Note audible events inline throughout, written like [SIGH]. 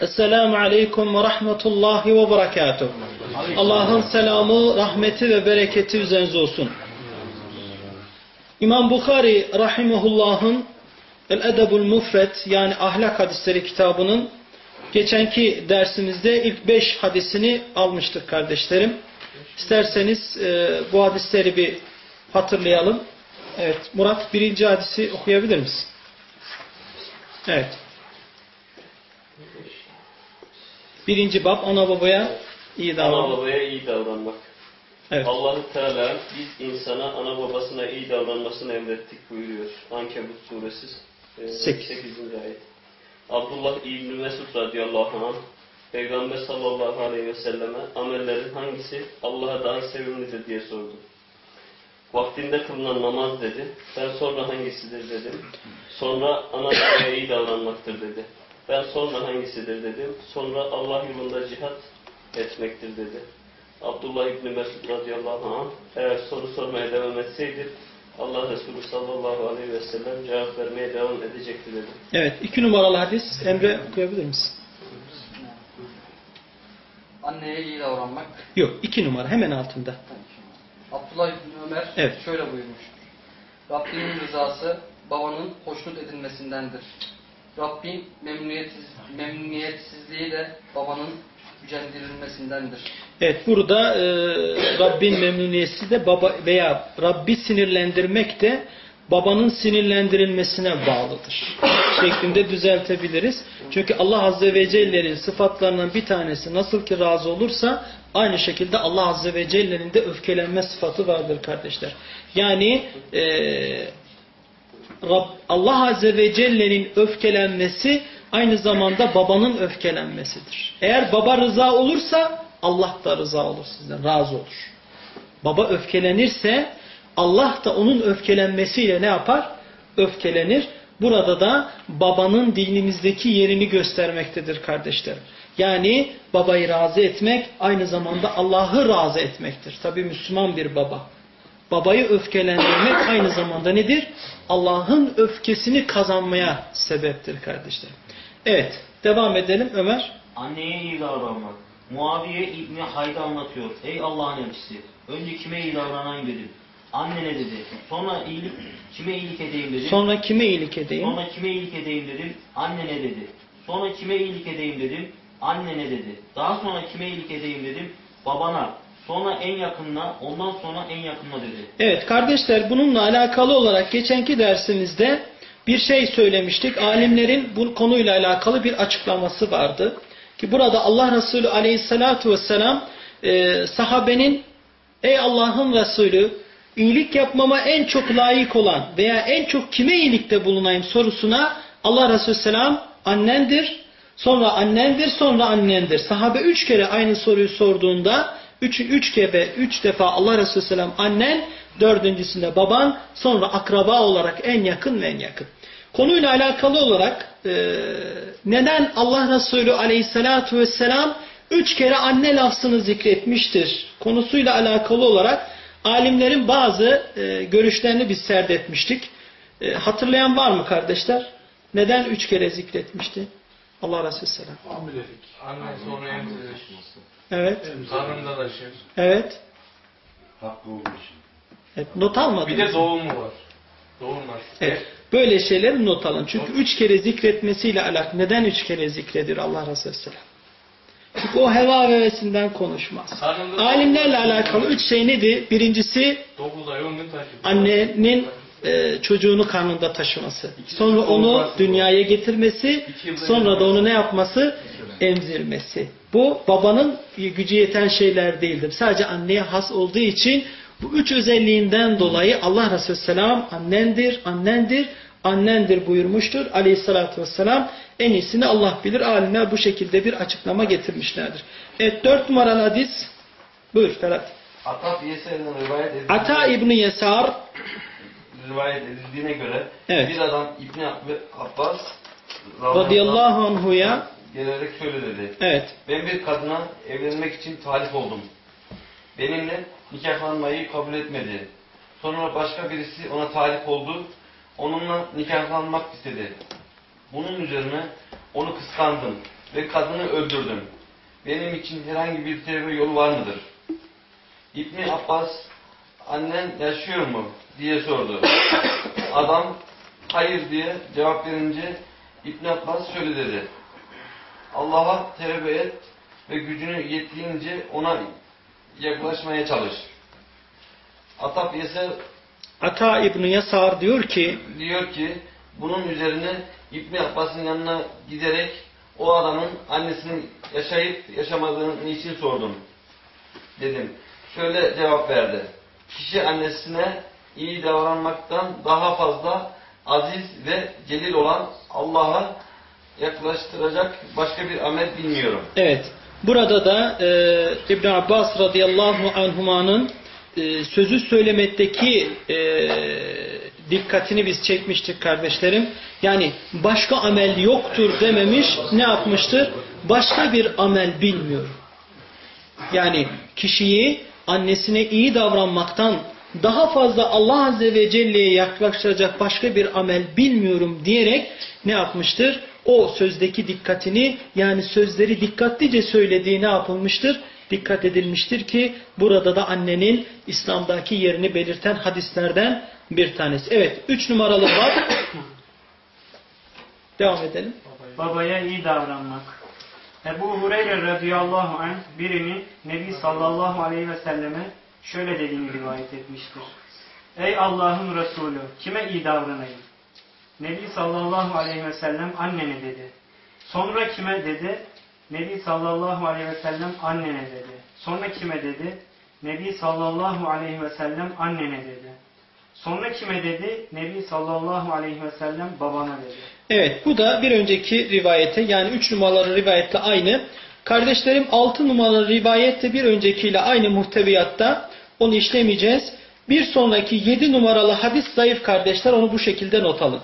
Esselamu Aleyküm ve Rahmetullahi ve Berekatuhu. Allah'ın selamı, rahmeti ve bereketi üzerinize olsun. İmam Bukhari Rahimahullah'ın El-Edebul Mufret yani ahlak hadisleri kitabının geçenki dersimizde ilk beş hadisini almıştık kardeşlerim. İsterseniz e, bu hadisleri bir hatırlayalım. Evet, Murat birinci hadisi okuyabilir misin? Evet. Birinci bab ana babaya iyi davranmak. Ana babaya iyi davranmak. Evet. Allahu Teala biz insana ana babasına iyi davranmasını emrettik buyuruyor. Ankebut suresi e, Sekiz. 8. ayet. Abdullah İbni Mesud radıyallahu anh Peygamber sallallahu aleyhi ve selleme amellerin hangisi Allah'a daha sevimlidir diye sordu. Vaktinde kılınan namaz dedi. Ben sonra hangisidir dedim. Sonra ana babaya iyi davranmaktır dedi. Ben sonra hangisidir dedim. Sonra Allah yolunda cihat etmektir dedi. Abdullah İbni Mesud radıyallahu anh eğer soru sormaya devam etseydi Allah Resulü sallallahu aleyhi ve sellem cevap vermeye devam edecekti dedi. Evet. iki numaralı hadis. Emre okuyabilir misin? Anneye iyi davranmak. Yok. iki numara. Hemen altında. Abdullah İbni Ömer Evet. şöyle buyurmuştur. Rabbimin rızası babanın hoşnut edilmesindendir. Rabbin memnuniyetsiz, memnuniyetsizliği de babanın gücendirilmesindendir. Evet. Burada e, Rabbin memnuniyeti de baba veya Rabbi sinirlendirmek de babanın sinirlendirilmesine bağlıdır. Şeklinde düzeltebiliriz. Çünkü Allah Azze ve Celle'nin sıfatlarından bir tanesi nasıl ki razı olursa aynı şekilde Allah Azze ve Celle'nin de öfkelenme sıfatı vardır kardeşler. Yani e, Rab, Allah Azze ve Celle'nin öfkelenmesi aynı zamanda babanın öfkelenmesidir. Eğer baba rıza olursa Allah da rıza olur sizden, razı olur. Baba öfkelenirse Allah da onun öfkelenmesiyle ne yapar? Öfkelenir. Burada da babanın dinimizdeki yerini göstermektedir kardeşlerim. Yani babayı razı etmek aynı zamanda Allah'ı razı etmektir. Tabi Müslüman bir baba. Babayı öfkelendirmek aynı zamanda nedir? Allah'ın öfkesini kazanmaya sebeptir kardeşlerim. Evet, devam edelim Ömer. Anneye iyi davranmak. Muaviye İbni Hayd'a anlatıyor. Ey Allah'ın elçisi. Önce kime iyi davranayım dedim. Annene dedi. Sonra iyilik, kime iyilik edeyim dedim. Sonra kime iyilik edeyim? Sonra kime iyilik edeyim dedim. Annene dedi. Sonra kime iyilik edeyim dedim. Annene dedi. Daha sonra kime iyilik edeyim dedim. Babana. Sonra en yakınına, ondan sonra en yakınına dedi. Evet kardeşler bununla alakalı olarak geçenki dersimizde bir şey söylemiştik. Alimlerin bu konuyla alakalı bir açıklaması vardı. Ki burada Allah Resulü aleyhissalatu vesselam e, sahabenin ey Allah'ın Resulü iyilik yapmama en çok layık olan veya en çok kime iyilikte bulunayım sorusuna Allah Resulü selam annendir, sonra annendir, sonra annendir. Sahabe üç kere aynı soruyu sorduğunda üç, üç kere, üç defa Allah Resulü selam annen, dördüncüsünde baban, sonra akraba olarak en yakın ve en yakın. Konuyla alakalı olarak e, neden Allah Resulü aleyhissalatu vesselam üç kere anne lafzını zikretmiştir konusuyla alakalı olarak alimlerin bazı e, görüşlerini biz serdetmiştik. E, hatırlayan var mı kardeşler? Neden üç kere zikretmişti? Allah Resulü Selam. Hamilelik. Anne sonra emzirir. Evet. Karnında taşır. Evet. Hakkı olduğu için. evet. Not almadınız. Bir de doğumu var. Doğum var. Evet. Böyle şeyleri not alın. Çünkü üç kere zikretmesiyle alakalı. Neden üç kere zikredir Allah Resulü Selam? Çünkü o heva ve hevesinden konuşmaz. Alimlerle alakalı üç şey nedir? Birincisi 9 ay 10 gün taşır. annenin e, çocuğunu karnında taşıması. Sonra onu dünyaya getirmesi. Sonra da onu ne yapması? Emzirmesi. Bu babanın gücü yeten şeyler değildir. Sadece anneye has olduğu için bu üç özelliğinden dolayı Allah Resulü Selam annendir, annendir, annendir buyurmuştur. Aleyhissalatü vesselam en iyisini Allah bilir. Alimler bu şekilde bir açıklama getirmişlerdir. Evet dört numaralı hadis. Buyur Ferhat. Ata İbni Yesar rivayet edildiğine göre Evet. bir adam İbni Abbas radıyallahu anhuya gelerek şöyle dedi. evet Ben bir kadına evlenmek için talip oldum. Benimle nikahlanmayı kabul etmedi. Sonra başka birisi ona talip oldu. Onunla nikahlanmak istedi. Bunun üzerine onu kıskandım ve kadını öldürdüm. Benim için herhangi bir tevbe yolu var mıdır? İbni Abbas annen yaşıyor mu diye sordu. [COUGHS] Adam hayır diye cevap verince İbni Abbas şöyle dedi. Allah'a tevbe et ve gücünü yettiğince ona yaklaşmaya çalış. Atap Yeser Ata İbni Yesar diyor ki diyor ki bunun üzerine İbni Abbas'ın yanına giderek o adamın annesinin yaşayıp yaşamadığını niçin sordum. Dedim. Şöyle cevap verdi. Kişi annesine iyi davranmaktan daha fazla aziz ve celil olan Allah'a yaklaştıracak başka bir amel bilmiyorum. evet burada da e, İbn Abbas radıyallahu anhumanın e, sözü söylemekteki e, dikkatini biz çekmiştik kardeşlerim. Yani başka amel yoktur dememiş ne yapmıştır? Başka bir amel bilmiyorum. Yani kişiyi annesine iyi davranmaktan daha fazla Allah Azze ve Celle'ye yaklaştıracak başka bir amel bilmiyorum diyerek ne yapmıştır? O sözdeki dikkatini yani sözleri dikkatlice söylediği ne yapılmıştır? Dikkat edilmiştir ki burada da annenin İslam'daki yerini belirten hadislerden bir tanesi. Evet, üç numaralı bab. [COUGHS] Devam edelim. Babaya iyi davranmak. Ebu Hureyre radıyallahu anh birinin Nebi sallallahu aleyhi ve selleme şöyle dediğini rivayet etmiştir. Ey Allah'ın Resulü kime iyi davranayım? Nebi sallallahu aleyhi ve sellem annene dedi. Sonra kime dedi? Nebi sallallahu aleyhi ve sellem annene dedi. Sonra kime dedi? Nebi sallallahu aleyhi ve sellem annene dedi. Sonra kime dedi? Nebi sallallahu aleyhi ve sellem babana dedi. Evet bu da bir önceki rivayete yani 3 numaralı rivayetle aynı. Kardeşlerim 6 numaralı rivayette bir öncekiyle aynı muhteviyatta onu işlemeyeceğiz. Bir sonraki 7 numaralı hadis zayıf kardeşler onu bu şekilde not alın.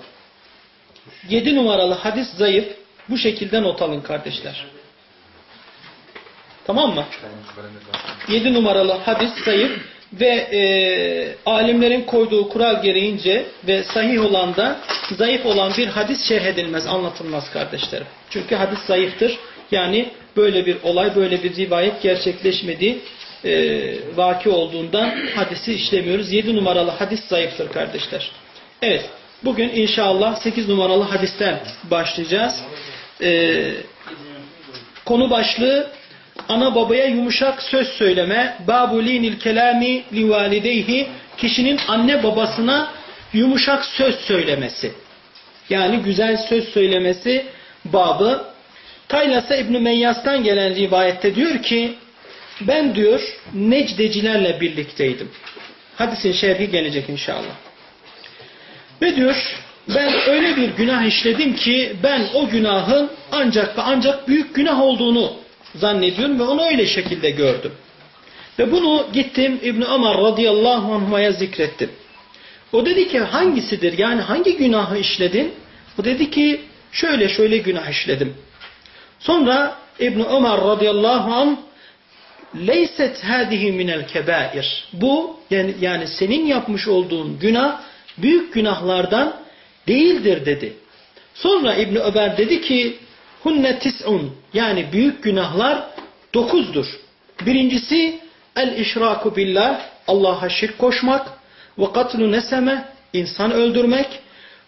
7 numaralı hadis zayıf bu şekilde not alın kardeşler. Tamam mı? 7 numaralı hadis zayıf ve e, alimlerin koyduğu kural gereğince ve sahih olan da zayıf olan bir hadis şerh edilmez, anlatılmaz kardeşlerim. Çünkü hadis zayıftır. Yani böyle bir olay, böyle bir rivayet gerçekleşmediği e, vaki olduğundan hadisi işlemiyoruz. 7 numaralı hadis zayıftır kardeşler. Evet, bugün inşallah 8 numaralı hadisten başlayacağız. E, konu başlığı ana babaya yumuşak söz söyleme, babulinil kelami li valideyhi, kişinin anne babasına yumuşak söz söylemesi. Yani güzel söz söylemesi babı. Taylasa İbn Meyyas'tan gelen rivayette diyor ki, ben diyor Necdecilerle birlikteydim. Hadisin şerhi gelecek inşallah. Ve diyor ben öyle bir günah işledim ki ben o günahın ancak ve ancak büyük günah olduğunu zannediyorum ve onu öyle şekilde gördüm. Ve bunu gittim İbn Ömer radıyallahu anh'a zikrettim. O dedi ki hangisidir yani hangi günahı işledin? O dedi ki şöyle şöyle günah işledim. Sonra İbn Ömer radıyallahu anh leyset hadihi minel kebair. Bu yani, yani senin yapmış olduğun günah büyük günahlardan değildir dedi. Sonra İbn Ömer dedi ki hunne tis'un. Yani büyük günahlar dokuzdur. Birincisi el işraku billah Allah'a şirk koşmak. Ve katlu neseme insan öldürmek.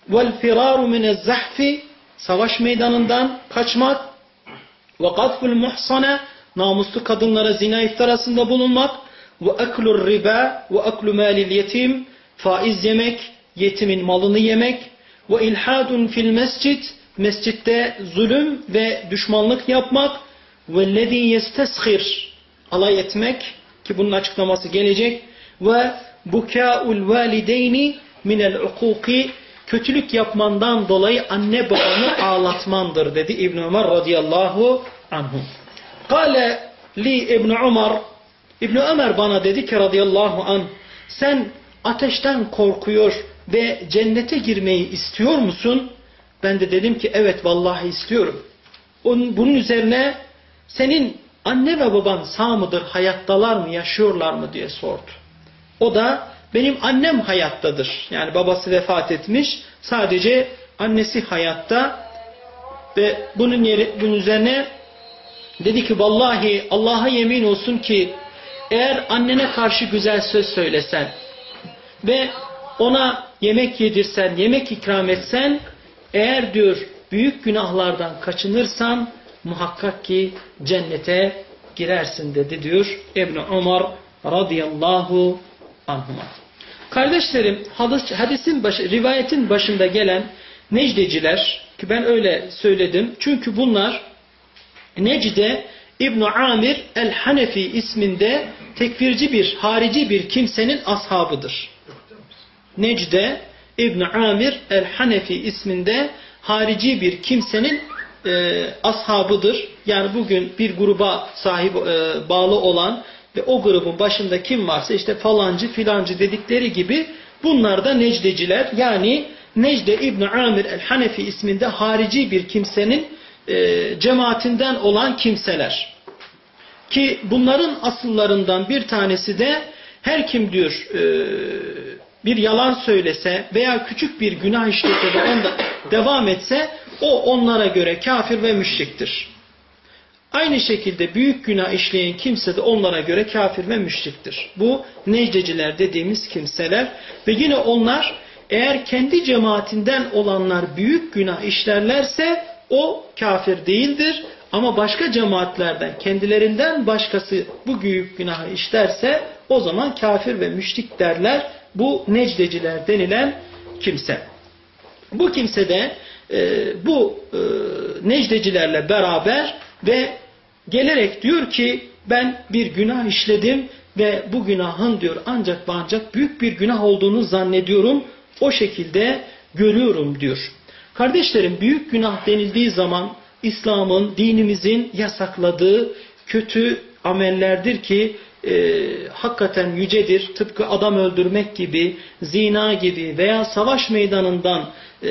Vel firaru minez zahfi savaş meydanından kaçmak. Ve gaful muhsana namuslu kadınlara zina iftirasında bulunmak. Ve eklur riba ve eklu malil yetim faiz yemek, yetimin malını yemek. Ve ilhadun fil mescid mescitte zulüm ve düşmanlık yapmak ve lezi yesteshir alay etmek ki bunun açıklaması gelecek ve bukaul valideyni minel ukuki kötülük yapmandan dolayı anne babanı [LAUGHS] ağlatmandır dedi İbn Ömer radıyallahu anhu. Kale li İbn Ömer İbn Ömer bana dedi ki radıyallahu an sen ateşten korkuyor ve cennete girmeyi istiyor musun? Ben de dedim ki evet vallahi istiyorum. Onun, bunun üzerine senin anne ve baban sağ mıdır, hayattalar mı, yaşıyorlar mı diye sordu. O da benim annem hayattadır. Yani babası vefat etmiş. Sadece annesi hayatta. Ve bunun, yeri, bunun üzerine dedi ki vallahi Allah'a yemin olsun ki eğer annene karşı güzel söz söylesen ve ona yemek yedirsen, yemek ikram etsen eğer diyor büyük günahlardan kaçınırsan muhakkak ki cennete girersin dedi diyor İbn Umar radıyallahu anhuma. Kardeşlerim hadis, hadisin başı, rivayetin başında gelen Necdeciler ki ben öyle söyledim. Çünkü bunlar Necde İbn Amir el-Hanefi isminde tekfirci bir, harici bir kimsenin ashabıdır. Necde İbn Amir el-Hanefi isminde harici bir kimsenin e, ashabıdır. Yani bugün bir gruba sahip e, bağlı olan ve o grubun başında kim varsa işte falancı filancı dedikleri gibi bunlar da Necdeciler. Yani Necde İbn Amir el-Hanefi isminde harici bir kimsenin e, cemaatinden olan kimseler. Ki bunların asıllarından bir tanesi de her kim diyor e, bir yalan söylese veya küçük bir günah işlese de onda devam etse o onlara göre kafir ve müşriktir. Aynı şekilde büyük günah işleyen kimse de onlara göre kafir ve müşriktir. Bu necdeciler dediğimiz kimseler ve yine onlar eğer kendi cemaatinden olanlar büyük günah işlerlerse o kafir değildir. Ama başka cemaatlerden kendilerinden başkası bu büyük günahı işlerse o zaman kafir ve müşrik derler bu necdeciler denilen kimse. Bu kimse de e, bu e, necdecilerle beraber ve gelerek diyor ki ben bir günah işledim ve bu günahın diyor ancak ancak büyük bir günah olduğunu zannediyorum. O şekilde görüyorum diyor. Kardeşlerim büyük günah denildiği zaman İslam'ın, dinimizin yasakladığı kötü amellerdir ki e, hakikaten yücedir. Tıpkı adam öldürmek gibi, zina gibi veya savaş meydanından e,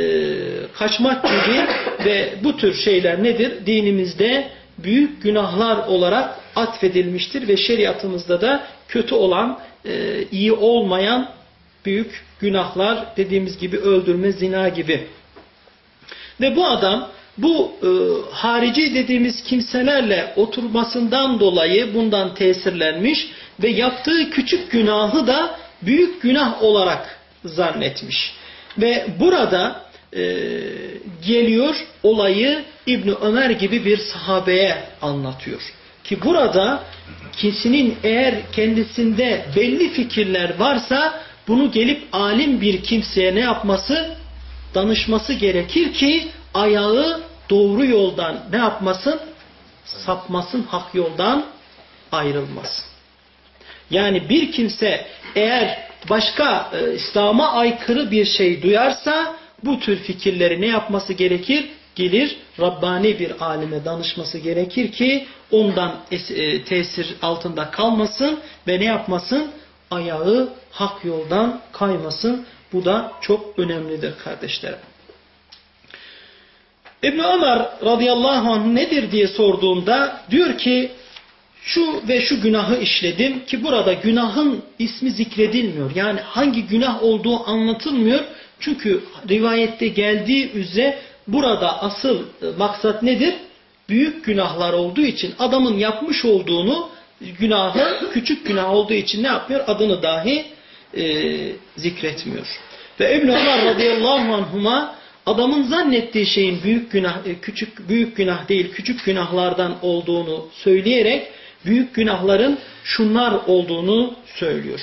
kaçmak gibi ve bu tür şeyler nedir? Dinimizde büyük günahlar olarak atfedilmiştir ve şeriatımızda da kötü olan, e, iyi olmayan büyük günahlar dediğimiz gibi öldürme, zina gibi. Ve bu adam bu e, harici dediğimiz kimselerle oturmasından dolayı bundan tesirlenmiş ve yaptığı küçük günahı da büyük günah olarak zannetmiş. Ve burada e, geliyor olayı İbni Ömer gibi bir sahabeye anlatıyor. Ki burada kişinin eğer kendisinde belli fikirler varsa bunu gelip alim bir kimseye ne yapması? Danışması gerekir ki ayağı doğru yoldan ne yapmasın? Sapmasın, hak yoldan ayrılmasın. Yani bir kimse eğer başka e, İslam'a aykırı bir şey duyarsa bu tür fikirleri ne yapması gerekir? Gelir Rabbani bir alime danışması gerekir ki ondan e, tesir altında kalmasın ve ne yapmasın? Ayağı hak yoldan kaymasın. Bu da çok önemlidir kardeşlerim. İbn Ömer radıyallahu anh nedir diye sorduğunda diyor ki şu ve şu günahı işledim ki burada günahın ismi zikredilmiyor. Yani hangi günah olduğu anlatılmıyor. Çünkü rivayette geldiği üzere burada asıl maksat nedir? Büyük günahlar olduğu için adamın yapmış olduğunu günahı küçük günah olduğu için ne yapmıyor? Adını dahi e, zikretmiyor. Ve İbn Ömer radıyallahu anhuma adamın zannettiği şeyin büyük günah e, küçük büyük günah değil küçük günahlardan olduğunu söyleyerek büyük günahların şunlar olduğunu söylüyor.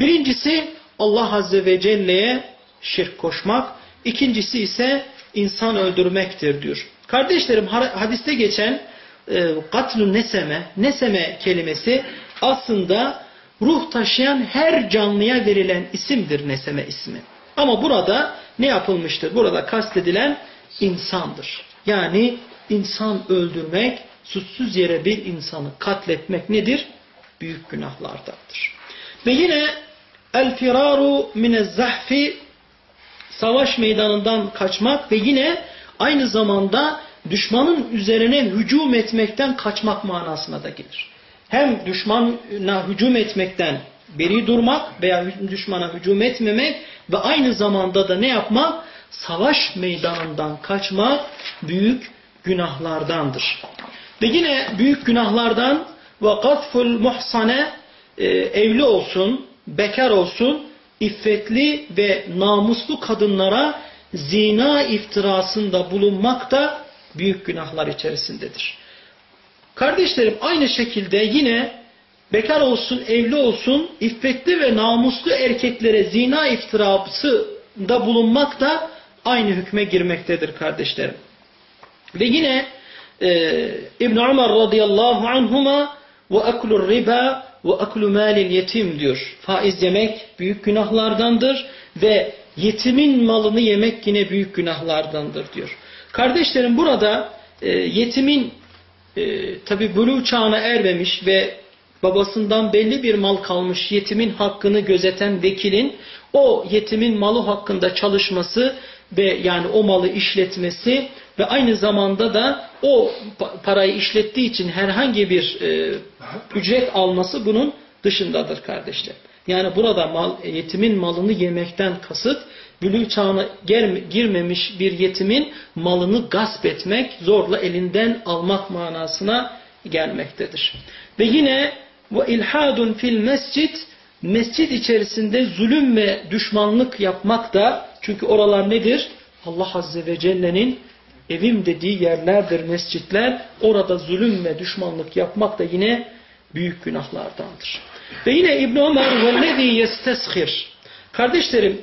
Birincisi Allah azze ve celle'ye şirk koşmak, ikincisi ise insan öldürmektir diyor. Kardeşlerim hadiste geçen e, neseme, neseme kelimesi aslında ruh taşıyan her canlıya verilen isimdir neseme ismi. Ama burada ne yapılmıştır? Burada kastedilen insandır. Yani insan öldürmek, suçsuz yere bir insanı katletmek nedir? Büyük günahlardandır. Ve yine el firaru minezzahfi savaş meydanından kaçmak ve yine aynı zamanda düşmanın üzerine hücum etmekten kaçmak manasına da gelir. Hem düşmana hücum etmekten beri durmak veya düşmana hücum etmemek ve aynı zamanda da ne yapmak? Savaş meydanından kaçmak büyük günahlardandır. Ve yine büyük günahlardan ve gatful muhsane evli olsun, bekar olsun, iffetli ve namuslu kadınlara zina iftirasında bulunmak da büyük günahlar içerisindedir. Kardeşlerim aynı şekilde yine bekar olsun, evli olsun, iffetli ve namuslu erkeklere zina iftirasında bulunmak da aynı hükme girmektedir kardeşlerim. Ve yine e, İbn Ömer radıyallahu anhuma ve aklur riba ve aklu malil yetim diyor. Faiz yemek büyük günahlardandır ve yetimin malını yemek yine büyük günahlardandır diyor. Kardeşlerim burada e, yetimin e, tabi buluğ çağına ermemiş ve babasından belli bir mal kalmış yetimin hakkını gözeten vekilin o yetimin malı hakkında çalışması ve yani o malı işletmesi ve aynı zamanda da o parayı işlettiği için herhangi bir e, ücret alması bunun dışındadır kardeşler. Yani burada mal, yetimin malını yemekten kasıt bülü çağına girmemiş bir yetimin malını gasp etmek, zorla elinden almak manasına gelmektedir. Ve yine ve ilhadun fil mescid mescid içerisinde zulüm ve düşmanlık yapmak da çünkü oralar nedir? Allah Azze ve Celle'nin evim dediği yerlerdir mescitler. Orada zulüm ve düşmanlık yapmak da yine büyük günahlardandır. Ve yine İbn Ömer vellezî yesteshir. Kardeşlerim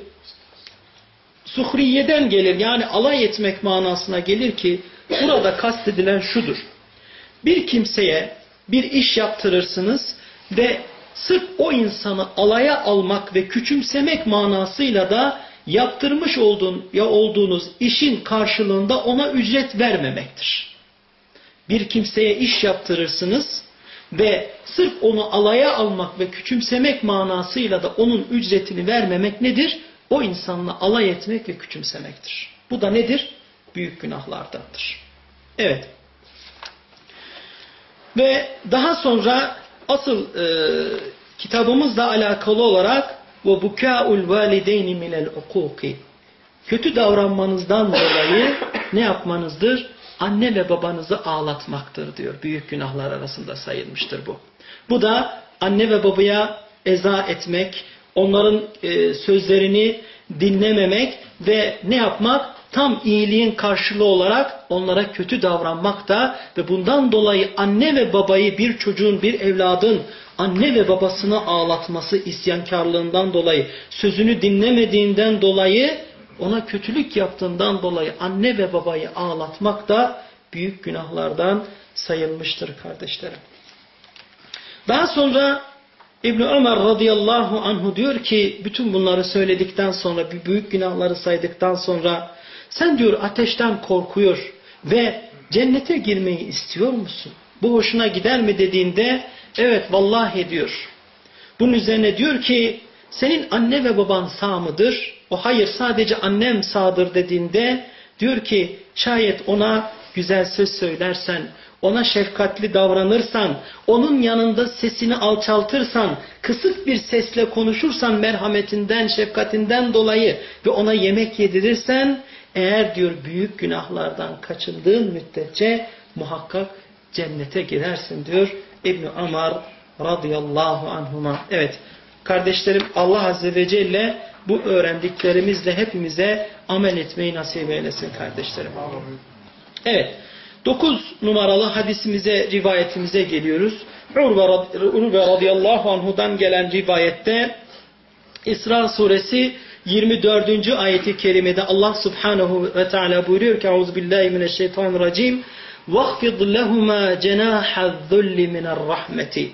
suhriyeden gelir yani alay etmek manasına gelir ki burada kastedilen şudur. Bir kimseye bir iş yaptırırsınız ve sırf o insanı alaya almak ve küçümsemek manasıyla da yaptırmış olduğun, ya olduğunuz işin karşılığında ona ücret vermemektir. Bir kimseye iş yaptırırsınız ve sırf onu alaya almak ve küçümsemek manasıyla da onun ücretini vermemek nedir? O insanla alay etmek ve küçümsemektir. Bu da nedir? Büyük günahlardandır. Evet. Ve daha sonra asıl e, kitabımızla alakalı olarak ve bukâ'ul valideyni minel ukuki kötü davranmanızdan dolayı ne yapmanızdır? Anne ve babanızı ağlatmaktır diyor. Büyük günahlar arasında sayılmıştır bu. Bu da anne ve babaya eza etmek, onların e, sözlerini dinlememek ve ne yapmak? Tam iyiliğin karşılığı olarak onlara kötü davranmak da ve bundan dolayı anne ve babayı bir çocuğun, bir evladın anne ve babasını ağlatması isyankarlığından dolayı, sözünü dinlemediğinden dolayı, ona kötülük yaptığından dolayı anne ve babayı ağlatmak da büyük günahlardan sayılmıştır kardeşlerim. Daha sonra İbn Ömer radıyallahu anhu diyor ki bütün bunları söyledikten sonra büyük günahları saydıktan sonra sen diyor ateşten korkuyor ve cennete girmeyi istiyor musun? Bu hoşuna gider mi dediğinde evet vallahi diyor. Bunun üzerine diyor ki senin anne ve baban sağ mıdır? O hayır sadece annem sağdır dediğinde Diyor ki şayet ona güzel söz söylersen, ona şefkatli davranırsan, onun yanında sesini alçaltırsan, kısık bir sesle konuşursan merhametinden, şefkatinden dolayı ve ona yemek yedirirsen, eğer diyor büyük günahlardan kaçındığın müddetçe muhakkak cennete girersin diyor İbn Amar radıyallahu anhuma. Evet kardeşlerim Allah azze ve celle bu öğrendiklerimizle hepimize amel etmeyi nasip eylesin kardeşlerim. Evet. 9 numaralı hadisimize, rivayetimize geliyoruz. Urve radıyallahu anhudan gelen rivayette İsra suresi 24. ayeti kerimede Allah subhanahu ve teala buyuruyor ki Euzubillahimineşşeytanirracim وَخْفِضْ لَهُمَا جَنَاحَ الذُّلِّ مِنَ الرَّحْمَةِ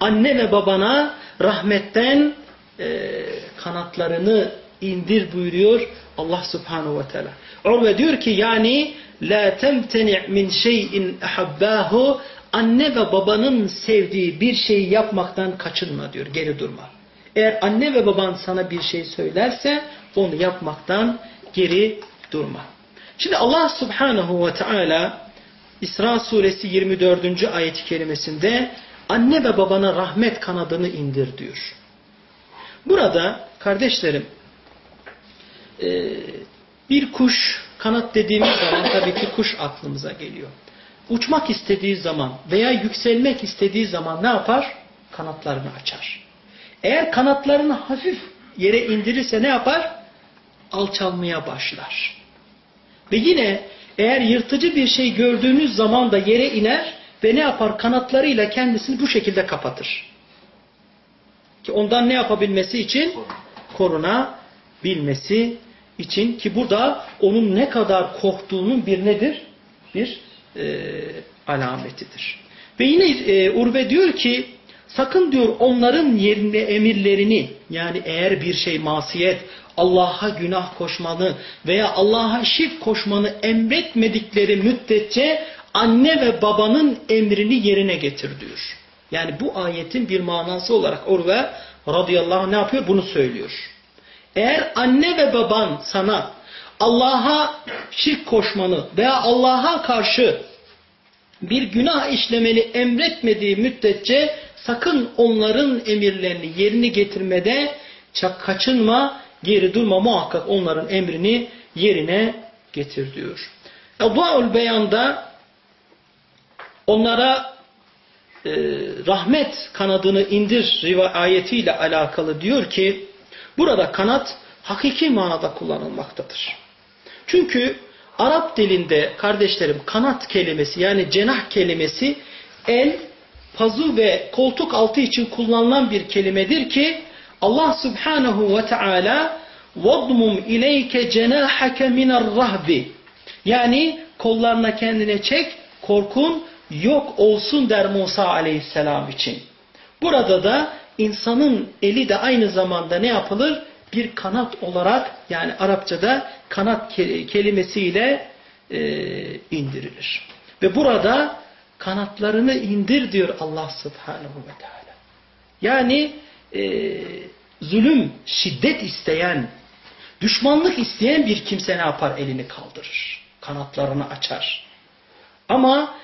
Anne ve babana rahmetten e, kanatlarını indir buyuruyor Allah subhanahu ve teala. Urve diyor ki yani la temteni' min şeyin ahabbahu anne ve babanın sevdiği bir şeyi yapmaktan kaçınma diyor. Geri durma. Eğer anne ve baban sana bir şey söylerse onu yapmaktan geri durma. Şimdi Allah subhanahu ve teala İsra suresi 24. ayet-i kerimesinde anne ve babana rahmet kanadını indir diyor. Burada kardeşlerim bir kuş kanat dediğimiz zaman tabii ki kuş aklımıza geliyor. Uçmak istediği zaman veya yükselmek istediği zaman ne yapar? Kanatlarını açar. Eğer kanatlarını hafif yere indirirse ne yapar? Alçalmaya başlar. Ve yine eğer yırtıcı bir şey gördüğünüz zaman da yere iner ve ne yapar? Kanatlarıyla kendisini bu şekilde kapatır. Ki ondan ne yapabilmesi için? Korunabilmesi için ki burada onun ne kadar korktuğunun bir nedir? Bir e, alametidir. Ve yine e, Urve diyor ki sakın diyor onların yerine emirlerini yani eğer bir şey masiyet Allah'a günah koşmanı veya Allah'a şirk koşmanı emretmedikleri müddetçe anne ve babanın emrini yerine getir diyor. Yani bu ayetin bir manası olarak Urve radıyallahu anh ne yapıyor? Bunu söylüyor. Eğer anne ve baban sana Allah'a şirk koşmanı veya Allah'a karşı bir günah işlemeni emretmediği müddetçe sakın onların emirlerini yerini getirmede kaçınma, geri durma muhakkak onların emrini yerine getir diyor. Ebu'ul beyanda onlara e, rahmet kanadını indir ayetiyle alakalı diyor ki burada kanat hakiki manada kullanılmaktadır. Çünkü Arap dilinde kardeşlerim kanat kelimesi yani cenah kelimesi el, pazu ve koltuk altı için kullanılan bir kelimedir ki Allah subhanahu ve teala وَضْمُمْ اِلَيْكَ جَنَاحَكَ مِنَ الرَّهْبِ Yani kollarına kendine çek, korkun yok olsun der Musa aleyhisselam için. Burada da insanın eli de aynı zamanda ne yapılır? Bir kanat olarak yani Arapçada kanat kelimesiyle e, indirilir. Ve burada kanatlarını indir diyor Allah subhanahu ve teala. Yani e, zulüm, şiddet isteyen, düşmanlık isteyen bir kimse ne yapar? Elini kaldırır. Kanatlarını açar. Ama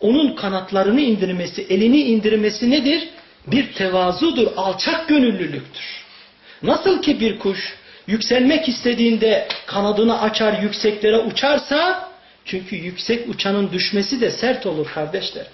onun kanatlarını indirmesi, elini indirmesi nedir? Bir tevazudur, alçak gönüllülüktür. Nasıl ki bir kuş yükselmek istediğinde kanadını açar, yükseklere uçarsa, çünkü yüksek uçanın düşmesi de sert olur kardeşler.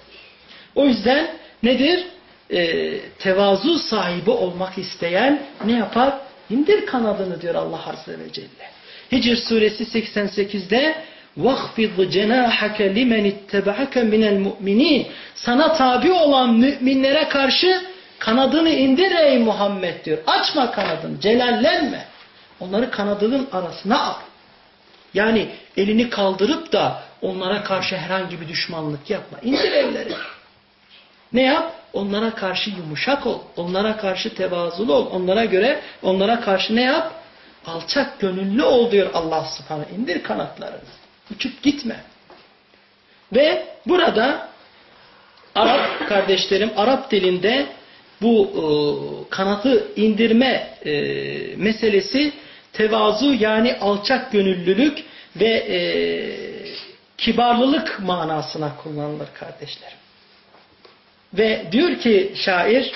O yüzden nedir? Ee, tevazu sahibi olmak isteyen ne yapar? İndir kanadını diyor Allah Azze ve Celle. Hicr suresi 88'de وَخْفِضْ جَنَاحَكَ لِمَنِ اتَّبَعَكَ مِنَ الْمُؤْمِنِينَ Sana tabi olan müminlere karşı kanadını indir ey Muhammed diyor. Açma kanadını, celallenme. Onları kanadının arasına al. Yani elini kaldırıp da onlara karşı herhangi bir düşmanlık yapma. İndir elleri. Ne yap? Onlara karşı yumuşak ol. Onlara karşı tevazulu ol. Onlara göre onlara karşı ne yap? Alçak gönüllü ol diyor Allah subhanahu. İndir kanatlarını. Uçup gitme. Ve burada Arap kardeşlerim Arap dilinde bu e, kanatı indirme e, meselesi tevazu yani alçak gönüllülük ve e, kibarlılık manasına kullanılır kardeşlerim. Ve diyor ki şair,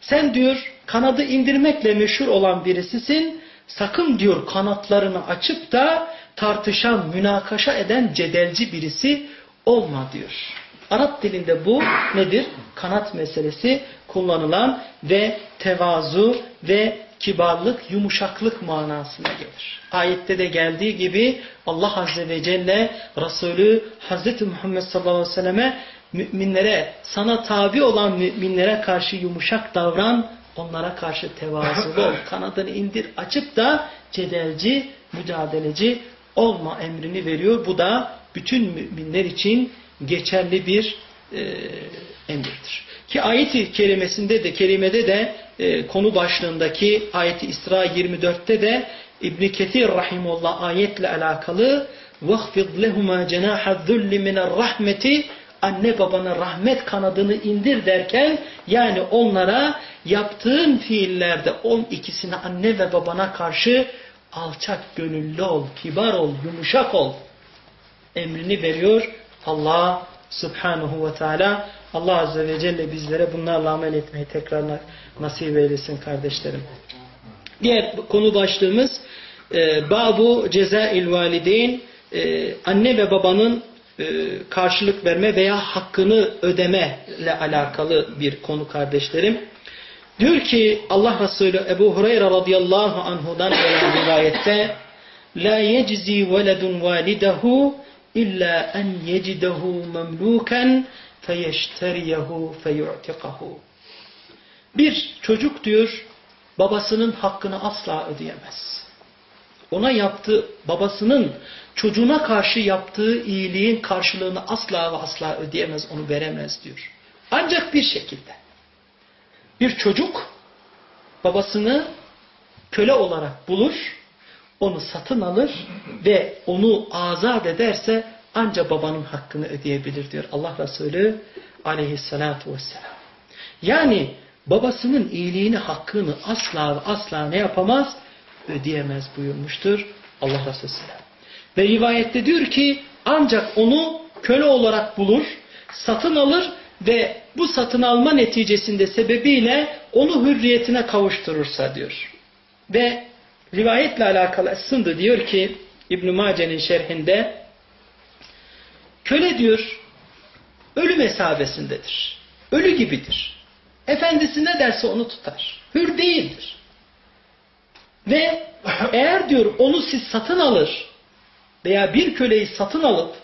sen diyor kanadı indirmekle meşhur olan birisisin, sakın diyor kanatlarını açıp da tartışan, münakaşa eden cedelci birisi olma diyor. Arap dilinde bu nedir? Kanat meselesi kullanılan ve tevazu ve kibarlık, yumuşaklık manasına gelir. Ayette de geldiği gibi Allah Azze ve Celle Resulü Hazreti Muhammed sallallahu aleyhi ve selleme müminlere, sana tabi olan müminlere karşı yumuşak davran, onlara karşı tevazulu ol. [LAUGHS] Kanadını indir, açıp da cedelci, mücadeleci olma emrini veriyor. Bu da bütün müminler için geçerli bir e, emirdir. Ki ayeti kerimesinde de kerimede de e, konu başlığındaki ayeti İsra 24'te de İbn Kesir rahimullah ayetle alakalı "Vahfid lehuma cenaha zulli mine'r rahmeti" anne babana rahmet kanadını indir derken yani onlara yaptığın fiillerde on ikisini anne ve babana karşı alçak gönüllü ol, kibar ol, yumuşak ol emrini veriyor Allah subhanahu ve teala. Allah azze ve celle bizlere bunlarla amel etmeyi tekrar nasip eylesin kardeşlerim. Diğer konu başlığımız e, Babu Cezail Valideyn e, anne ve babanın e, karşılık verme veya hakkını ödeme ile alakalı bir konu kardeşlerim. Diyor ki Allah Resulü Ebu Hureyre radıyallahu anhudan gelen rivayette La yeczi veledun validehu illa en yecidehu memluken feyeşteriyehu feyu'tikahu. Bir çocuk diyor babasının hakkını asla ödeyemez. Ona yaptığı babasının çocuğuna karşı yaptığı iyiliğin karşılığını asla ve asla ödeyemez, onu veremez diyor. Ancak bir şekilde bir çocuk babasını köle olarak bulur, onu satın alır ve onu azat ederse ancak babanın hakkını ödeyebilir diyor Allah Resulü aleyhissalatu vesselam. Yani babasının iyiliğini, hakkını asla asla ne yapamaz? Ödeyemez buyurmuştur Allah Resulü selam. Ve rivayette diyor ki ancak onu köle olarak bulur, satın alır ve bu satın alma neticesinde sebebiyle onu hürriyetine kavuşturursa diyor. Ve rivayetle alakalı sındı diyor ki İbn-i Mace'nin şerhinde köle diyor ölü mesabesindedir. Ölü gibidir. Efendisi ne derse onu tutar. Hür değildir. Ve eğer diyor onu siz satın alır veya bir köleyi satın alıp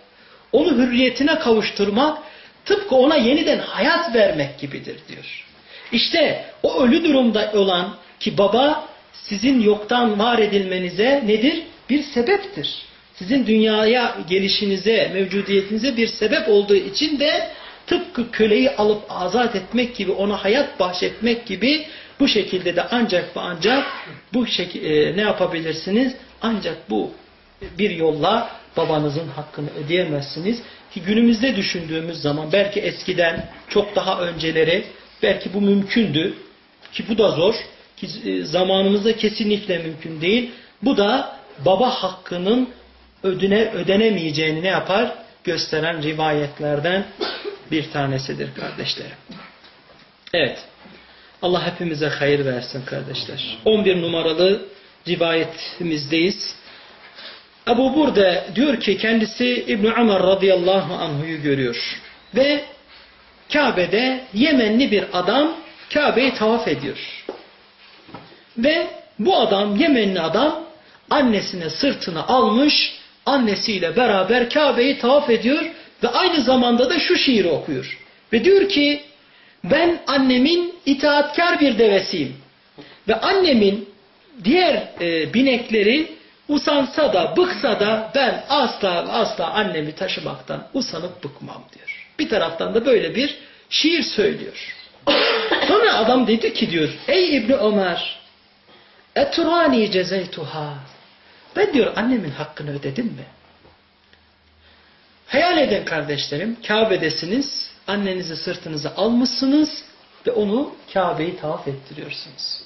onu hürriyetine kavuşturmak tıpkı ona yeniden hayat vermek gibidir diyor. İşte o ölü durumda olan ki baba sizin yoktan var edilmenize nedir? Bir sebeptir. Sizin dünyaya gelişinize, mevcudiyetinize bir sebep olduğu için de tıpkı köleyi alıp azat etmek gibi, ona hayat bahşetmek gibi bu şekilde de ancak ve ancak bu e, ne yapabilirsiniz? Ancak bu bir yolla babanızın hakkını ödeyemezsiniz. Ki günümüzde düşündüğümüz zaman belki eskiden çok daha önceleri belki bu mümkündü. Ki bu da zor. Ki e, zamanımızda kesinlikle mümkün değil. Bu da baba hakkının ödüne, ödenemeyeceğini ne yapar? Gösteren rivayetlerden bir tanesidir kardeşlerim. Evet. Allah hepimize hayır versin kardeşler. 11 numaralı rivayetimizdeyiz. Ebu Burde diyor ki kendisi İbn Ömer radıyallahu anhu'yu görüyor. Ve Kabe'de Yemenli bir adam Kabe'yi tavaf ediyor. Ve bu adam, Yemenli adam annesine sırtını almış, annesiyle beraber Kabe'yi tavaf ediyor ve aynı zamanda da şu şiiri okuyor. Ve diyor ki ben annemin itaatkar bir devesiyim. Ve annemin diğer e, binekleri usansa da bıksa da ben asla asla annemi taşımaktan usanıp bıkmam diyor. Bir taraftan da böyle bir şiir söylüyor. [COUGHS] Sonra adam dedi ki diyor ey İbni Ömer eturani cezeytuha ben diyor annemin hakkını ödedim mi? Hayal edin kardeşlerim Kabe'desiniz annenizi sırtınıza almışsınız ve onu Kabe'yi tavaf ettiriyorsunuz.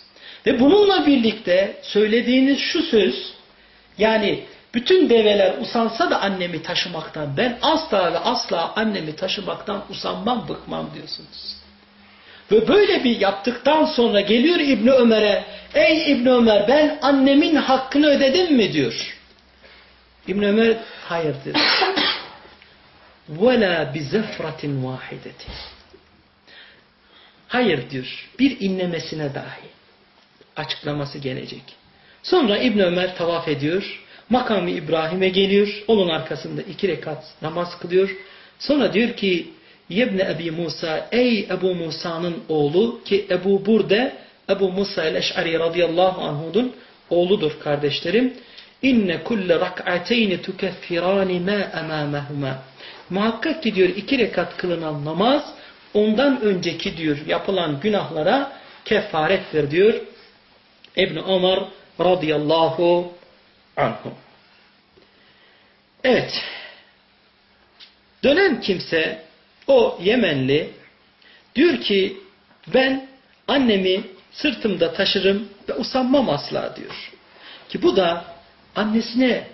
Ve bununla birlikte söylediğiniz şu söz yani Bütün develer usansa da annemi taşımaktan ben asla ve asla annemi taşımaktan usanmam bıkmam diyorsunuz. Ve böyle bir yaptıktan sonra geliyor İbni Ömer'e ey İbni Ömer ben annemin hakkını ödedim mi diyor. İbni Ömer hayır dedi. وَلَا بِزَفْرَةٍ وَاحِدَةٍ Hayır diyor. Bir inlemesine dahi açıklaması gelecek. Sonra İbn Ömer tavaf ediyor. Makamı İbrahim'e geliyor. Onun arkasında iki rekat namaz kılıyor. Sonra diyor ki Yebne Ebi Musa ey Ebu Musa'nın oğlu ki Ebu Burde Ebu Musa el-Eş'ari radıyallahu anhudun oğludur kardeşlerim. İnne kulle rak'ateyni tukeffirani ma emamehuma. Muhakkak ki diyor iki rekat kılınan namaz ondan önceki diyor yapılan günahlara kefarettir diyor. İbn Ömer radıyallahu anhu. Evet. Dönen kimse o Yemenli diyor ki ben annemi sırtımda taşırım ve usanmam asla diyor. Ki bu da annesine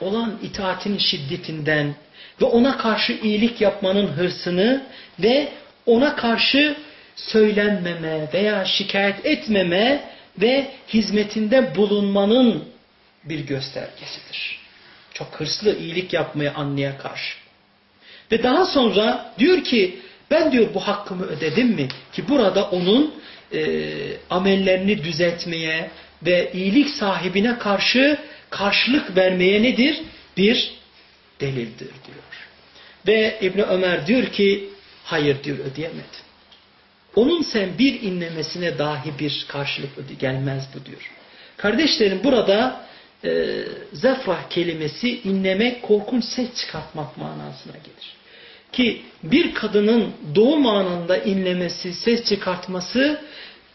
olan itaatinin şiddetinden ve ona karşı iyilik yapmanın hırsını ve ona karşı söylenmeme veya şikayet etmeme ve hizmetinde bulunmanın bir göstergesidir. Çok hırslı iyilik yapmaya anneye karşı. Ve daha sonra diyor ki ben diyor bu hakkımı ödedim mi? Ki burada onun e, amellerini düzeltmeye ve iyilik sahibine karşı karşılık vermeye nedir? Bir delildir diyor. Ve İbni Ömer diyor ki hayır diyor ödeyemedin. Onun sen bir inlemesine dahi bir karşılık gelmez bu diyor. Kardeşlerim burada e, zefrah kelimesi inlemek, korkunç ses çıkartmak manasına gelir. Ki bir kadının doğum anında inlemesi, ses çıkartması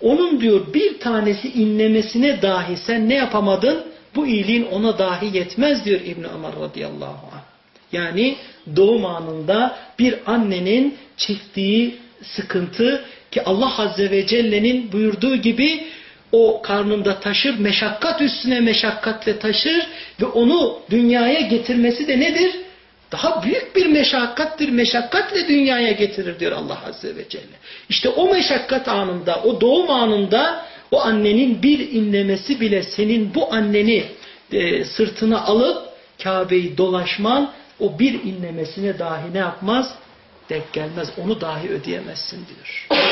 onun diyor bir tanesi inlemesine dahi sen ne yapamadın? Bu iyiliğin ona dahi yetmez diyor İbn Ömer radıyallahu anh. Yani doğum anında bir annenin çektiği sıkıntı ki Allah Azze ve Celle'nin buyurduğu gibi o karnında taşır, meşakkat üstüne meşakkatle taşır ve onu dünyaya getirmesi de nedir? Daha büyük bir meşakkattir. Meşakkatle dünyaya getirir diyor Allah Azze ve Celle. İşte o meşakkat anında, o doğum anında o annenin bir inlemesi bile senin bu anneni e, sırtına alıp Kabe'yi dolaşman o bir inlemesine dahi ne yapmaz? Denk gelmez. Onu dahi ödeyemezsin diyor. [COUGHS]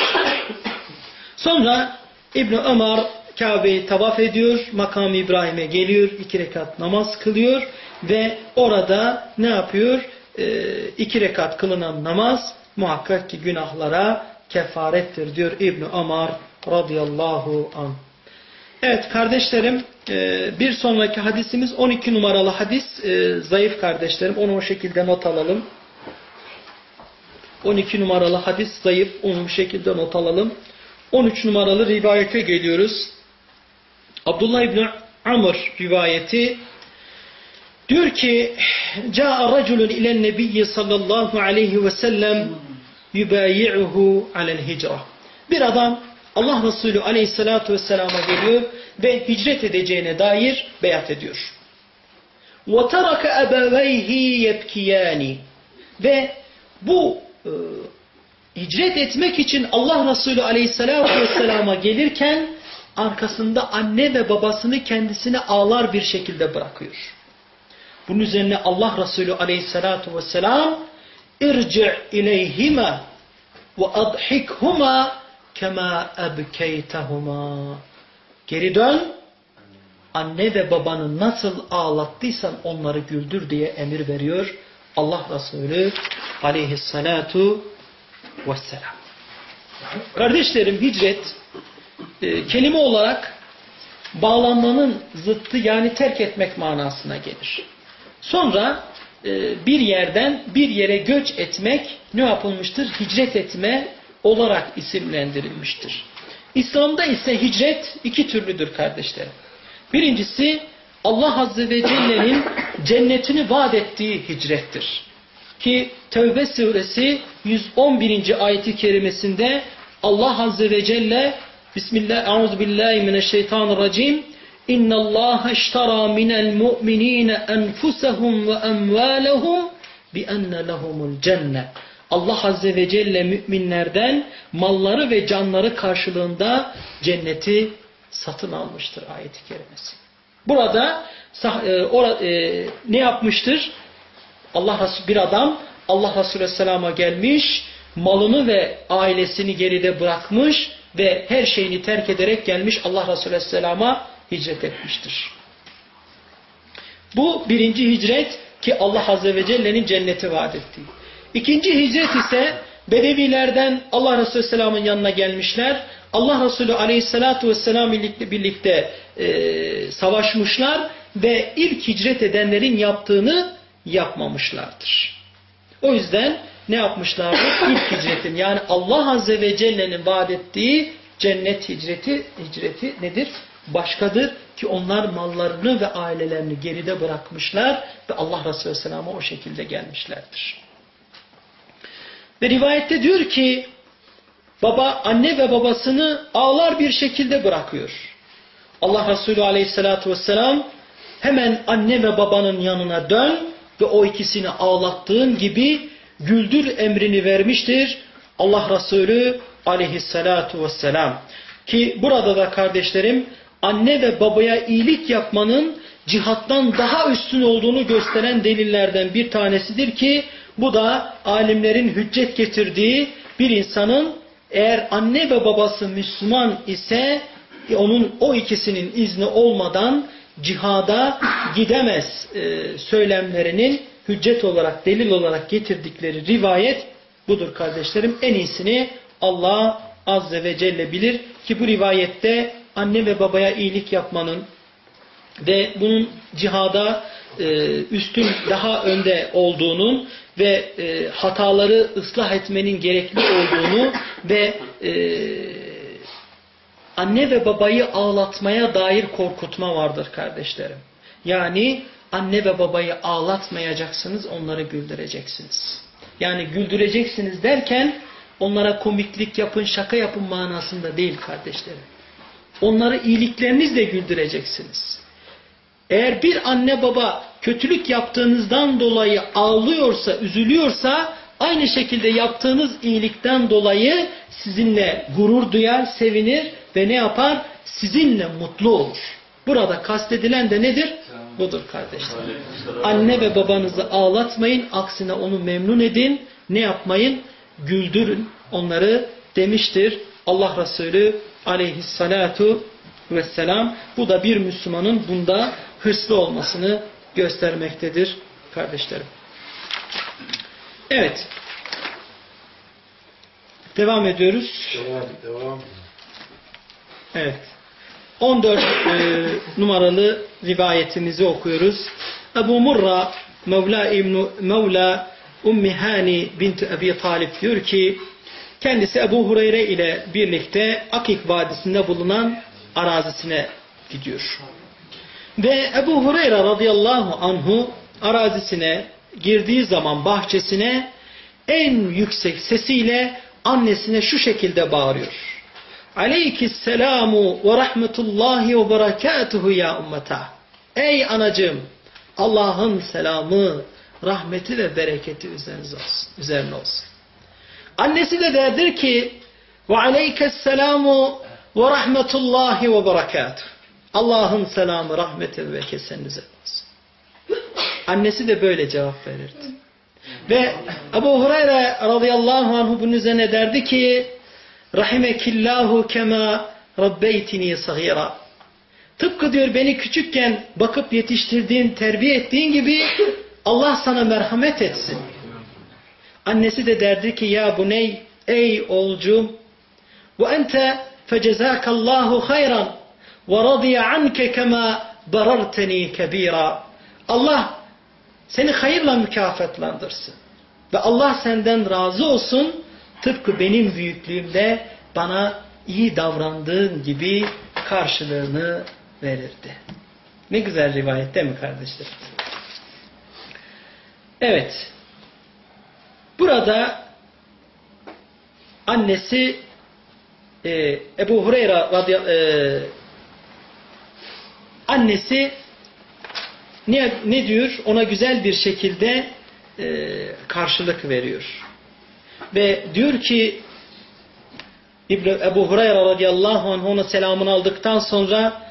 Sonra İbn Ömer Kabe'yi tavaf ediyor, makam İbrahim'e geliyor, iki rekat namaz kılıyor ve orada ne yapıyor? Ee, iki rekat kılınan namaz muhakkak ki günahlara kefarettir diyor İbn Ömer radıyallahu anh. Evet kardeşlerim e, bir sonraki hadisimiz 12 numaralı hadis e, zayıf kardeşlerim onu o şekilde not alalım. 12 numaralı hadis zayıf onu bu şekilde not alalım. 13 numaralı rivayete geliyoruz. Abdullah İbni Amr rivayeti diyor ki Câ'a raculun ilen nebiyyi sallallahu aleyhi ve sellem yubayi'uhu alel hicra. Bir adam Allah Resulü aleyhissalatu vesselama geliyor ve hicret edeceğine dair beyat ediyor. وَتَرَكَ أَبَوَيْهِ يَبْكِيَانِ Ve bu e, hicret etmek için Allah Resulü aleyhissalatu vesselama gelirken arkasında anne ve babasını kendisine ağlar bir şekilde bırakıyor. Bunun üzerine Allah Resulü aleyhissalatu vesselam irci' ileyhima ve adhikhuma kema ebkeytehuma geri dön anne ve babanı nasıl ağlattıysan onları güldür diye emir veriyor Allah Resulü aleyhissalatu vesselam. Kardeşlerim hicret e, kelime olarak bağlanmanın zıttı yani terk etmek manasına gelir. Sonra e, bir yerden bir yere göç etmek ne yapılmıştır? Hicret etme olarak isimlendirilmiştir. İslam'da ise hicret iki türlüdür kardeşlerim. Birincisi Allah Azze ve Celle'nin cennetini vaat ettiği hicrettir. Ki Tevbe suresi 111. ayeti kerimesinde Allah Azze ve Celle Bismillah, Euzubillahimineşşeytanirracim İnna Allah iştara minel mu'minina enfusahum ve emvalahum bi enne lehumul cennet. Allah Azze ve Celle müminlerden malları ve canları karşılığında cenneti satın almıştır ayeti kerimesi. Burada e, e, ne yapmıştır? Allah bir adam Allah Resulü Aleyhisselam'a gelmiş, malını ve ailesini geride bırakmış ve her şeyini terk ederek gelmiş Allah Resulü Aleyhisselam'a hicret etmiştir. Bu birinci hicret ki Allah Azze ve Celle'nin cenneti vaat ettiği. İkinci hicret ise Bedevilerden Allah Resulü Aleyhisselam'ın yanına gelmişler. Allah Resulü Aleyhisselatü Vesselam birlikte, birlikte e, savaşmışlar ve ilk hicret edenlerin yaptığını yapmamışlardır. O yüzden ne yapmışlardır? [LAUGHS] İlk hicretin yani Allah Azze ve Celle'nin vaat ettiği cennet hicreti, hicreti nedir? Başkadır ki onlar mallarını ve ailelerini geride bırakmışlar ve Allah Resulü Aleyhisselam'a o şekilde gelmişlerdir. Ve rivayette diyor ki baba anne ve babasını ağlar bir şekilde bırakıyor. Allah Resulü Aleyhisselatü vesselam hemen anne ve babanın yanına dön ve o ikisini ağlattığın gibi güldür emrini vermiştir. Allah Resulü Aleyhisselatü vesselam. Ki burada da kardeşlerim anne ve babaya iyilik yapmanın cihattan daha üstün olduğunu gösteren delillerden bir tanesidir ki bu da alimlerin hüccet getirdiği bir insanın eğer anne ve babası Müslüman ise onun o ikisinin izni olmadan cihada gidemez e, söylemlerinin hüccet olarak, delil olarak getirdikleri rivayet budur kardeşlerim. En iyisini Allah Azze ve Celle bilir ki bu rivayette anne ve babaya iyilik yapmanın ve bunun cihada e, üstün daha önde olduğunun ve e, hataları ıslah etmenin gerekli olduğunu ve e, anne ve babayı ağlatmaya dair korkutma vardır kardeşlerim. Yani anne ve babayı ağlatmayacaksınız, onları güldüreceksiniz. Yani güldüreceksiniz derken onlara komiklik yapın, şaka yapın manasında değil kardeşlerim. Onları iyiliklerinizle güldüreceksiniz. Eğer bir anne baba kötülük yaptığınızdan dolayı ağlıyorsa, üzülüyorsa aynı şekilde yaptığınız iyilikten dolayı sizinle gurur duyar, sevinir ve ne yapar? Sizinle mutlu olur. Burada kastedilen de nedir? Budur kardeşler. Anne ve babanızı ağlatmayın, aksine onu memnun edin. Ne yapmayın? Güldürün onları demiştir Allah Resulü aleyhissalatu vesselam. Bu da bir Müslümanın bunda hırslı olmasını göstermektedir kardeşlerim. Evet. Devam ediyoruz. Devam, devam. Evet. 14 e, numaralı rivayetimizi okuyoruz. Ebu Murra Mevla İbn Mevla Ummi Hani bint Ebi Talip diyor ki kendisi Ebu Hureyre ile birlikte Akik Vadisi'nde bulunan arazisine gidiyor. Ve Ebu Hureyre radıyallahu anhu arazisine girdiği zaman bahçesine en yüksek sesiyle annesine şu şekilde bağırıyor. Aleykisselamu ve rahmetullahi ve berekatuhu ya ummeta. Ey anacığım Allah'ın selamı, rahmeti ve bereketi üzerinize olsun. Üzerine olsun. Annesi de derdir ki ve aleykesselamu ve rahmetullahi ve berekatuhu. Allah'ın selamı, rahmeti ve bereketi senin olsun. Annesi de böyle cevap verirdi. Ve Ebu Hureyre radıyallahu anh bunun üzerine derdi ki Rahimekillahu kema rabbeytini sagira. Tıpkı diyor beni küçükken bakıp yetiştirdiğin, terbiye ettiğin gibi Allah sana merhamet etsin. Annesi de derdi ki ya bu ney? Ey oğulcuğum ve ente fecezakallahu hayran ve radiye anke kema bararteni kebira. Allah seni hayırla mükafatlandırsın. Ve Allah senden razı olsun tıpkı benim büyüklüğümde bana iyi davrandığın gibi karşılığını verirdi. Ne güzel rivayet değil mi kardeşlerim? Evet. Burada annesi e, Ebu Hureyre radıyallahu e, annesi ne, ne diyor? Ona güzel bir şekilde e, karşılık veriyor. Ve diyor ki Ebu Hureyre radıyallahu anh ona selamını aldıktan sonra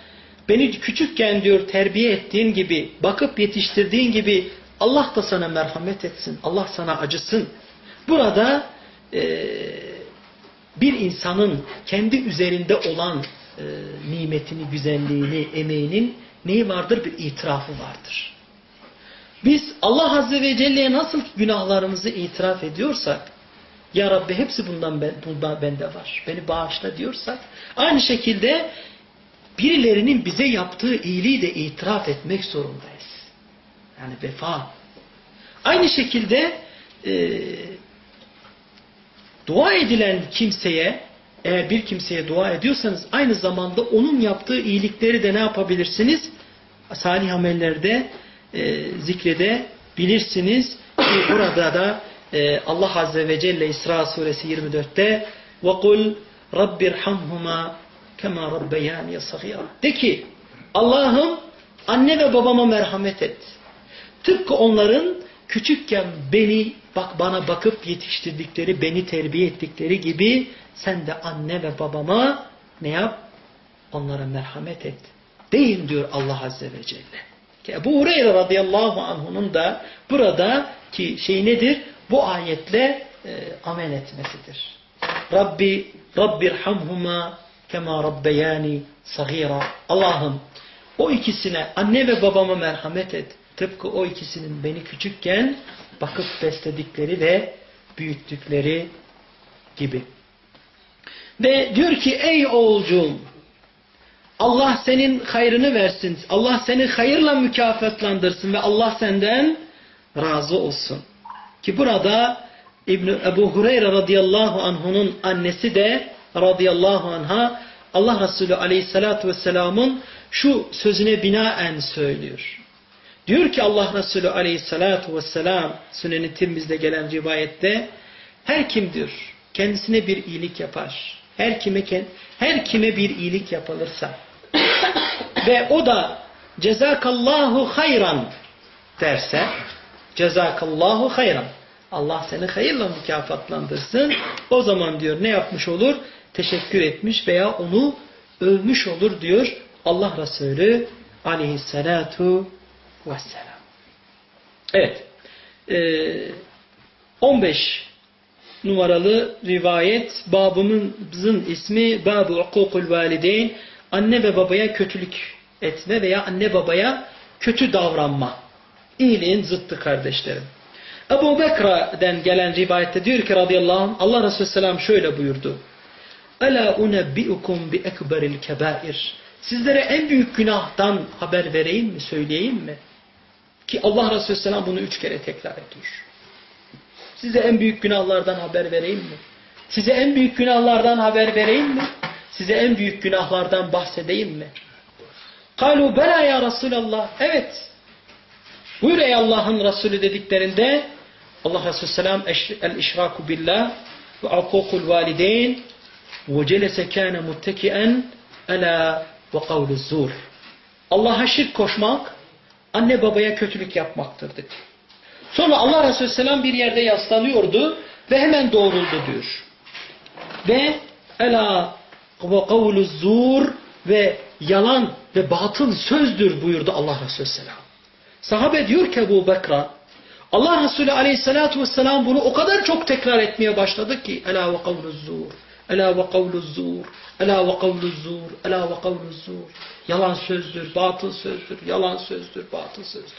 beni küçükken diyor terbiye ettiğin gibi, bakıp yetiştirdiğin gibi Allah da sana merhamet etsin. Allah sana acısın. Burada e, bir insanın kendi üzerinde olan e, nimetini, güzelliğini, emeğinin neyi vardır? Bir itirafı vardır. Biz Allah Azze ve Celle'ye nasıl günahlarımızı itiraf ediyorsak, Ya Rabbi hepsi bundan, ben, bundan bende var, beni bağışla diyorsak, aynı şekilde birilerinin bize yaptığı iyiliği de itiraf etmek zorundayız. Yani vefa. Aynı şekilde e, dua edilen kimseye, eğer bir kimseye dua ediyorsanız aynı zamanda onun yaptığı iyilikleri de ne yapabilirsiniz? Salih amellerde e, zikredebilirsiniz. Ki burada da e, Allah Azze ve Celle İsra suresi 24'te وَقُلْ رَبِّ ارْحَمْهُمَا كَمَا رَبَّيَانِيَ صَغِيرًا De ki Allah'ım anne ve babama merhamet et. Tıpkı onların küçükken beni bak bana bakıp yetiştirdikleri, beni terbiye ettikleri gibi sen de anne ve babama ne yap? Onlara merhamet et. Deyin diyor Allah Azze ve Celle. Ki Ebu Hureyre radıyallahu anh'unun da burada ki şey nedir? Bu ayetle e, amel etmesidir. Rabbi Rabbirhamhuma kema rabbeyani sagira. Allah'ım o ikisine anne ve babama merhamet et. Tıpkı o ikisinin beni küçükken bakıp besledikleri ve büyüttükleri gibi. Ve diyor ki ey oğulcuğum Allah senin hayrını versin. Allah seni hayırla mükafatlandırsın ve Allah senden razı olsun. Ki burada İbn Ebu Hureyre radıyallahu anh'unun annesi de radıyallahu anha Allah Resulü aleyhissalatu vesselamın şu sözüne binaen söylüyor. Diyor ki Allah Resulü aleyhissalatu vesselam Sünen-i Tirmiz'de gelen rivayette her kim diyor kendisine bir iyilik yapar. Her kime her kime bir iyilik yapılırsa [COUGHS] ve o da cezakallahu hayran derse cezakallahu hayran Allah seni hayırla mükafatlandırsın. O zaman diyor ne yapmış olur? Teşekkür etmiş veya onu övmüş olur diyor Allah Resulü aleyhissalatu vesselam. Evet. Ee, 15 numaralı rivayet babımızın ismi Babu Ukukul Valideyn anne ve babaya kötülük etme veya anne babaya kötü davranma. İyiliğin zıttı kardeşlerim. Ebu Bekra'den gelen rivayette diyor ki radıyallahu anh Allah Resulü Selam şöyle buyurdu. Ela unebbiukum bi ekberil kebair. Sizlere en büyük günahtan haber vereyim mi, söyleyeyim mi? Ki Allah Resulü Selam bunu üç kere tekrar ediyor. Size en büyük günahlardan haber vereyim mi? Size en büyük günahlardan haber vereyim mi? Size en büyük günahlardan bahsedeyim mi? Kalu bela ya Resulallah. Evet. Buyur ey Allah'ın Resulü dediklerinde Allah Resulü Selam el işraku billah ve akukul valideyn ve celese kâne muttekien ala ve kavluz zur. Allah'a şirk koşmak anne babaya kötülük yapmaktır dedi. Sonra Allah Resulü Selam bir yerde yaslanıyordu ve hemen doğruldu diyor. Ve ela ve zur ve yalan ve batıl sözdür buyurdu Allah Resulü Selam. Sahabe diyor ki Ebu Bekra Allah Resulü Aleyhisselatü Vesselam bunu o kadar çok tekrar etmeye başladı ki Ela ve kavluz zur Ela ve kavluz zur Ela ve kavluz zur Ela ve kavluz zur Yalan sözdür, batıl sözdür, yalan sözdür, batıl sözdür.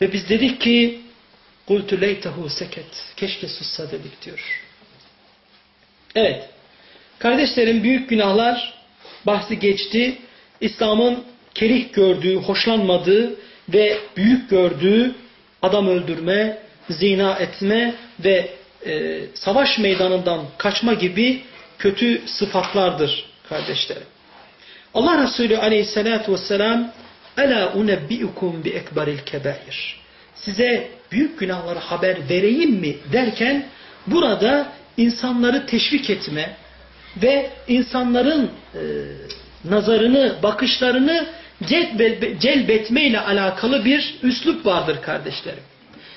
Ve biz dedik ki Kultu leytehu seket. Keşke sussa dedik diyor. Evet. Kardeşlerim büyük günahlar bahsi geçti. İslam'ın kerih gördüğü, hoşlanmadığı ve büyük gördüğü adam öldürme, zina etme ve e, savaş meydanından kaçma gibi kötü sıfatlardır kardeşlerim. Allah Resulü aleyhissalatu vesselam Ela unebbiukum bi ekberil kebair. Size büyük günahları haber vereyim mi derken burada insanları teşvik etme ve insanların e, nazarını, bakışlarını celbe, celbetme ile alakalı bir üslup vardır kardeşlerim.